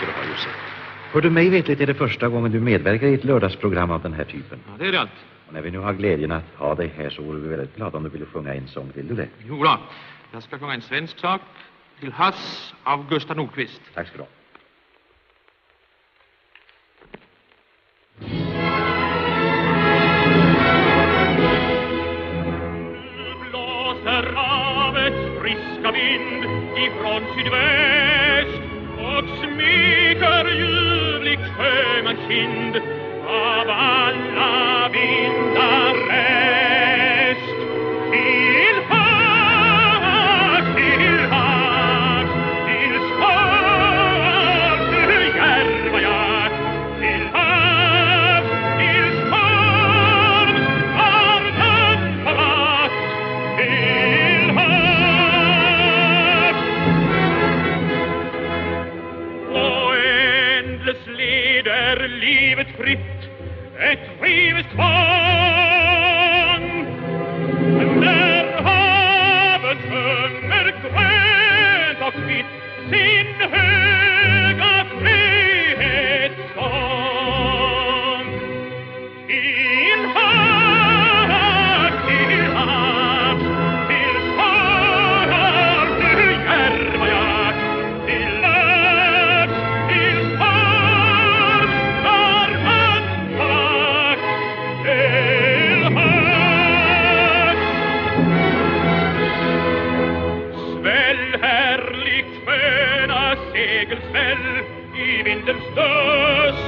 sätt. För du mig vetligt är det första gången du medverkar i ett lördagsprogram av den här typen. Ja, det är det allt. Och när vi nu har glädjen att ha dig här så vore vi väldigt glada om du ville sjunga en sång. Vill du det? Jo då. Jag ska sjunga en svensk sak. Till havs av Gustav Nordqvist. Tack ska du ha. blåser havets friska vind ifrån sydväst Gott mich erjublich, schön Kind, aber edles Leder livet fritt, et trivet kvann. mitt sköna segelsväll i vindens dust.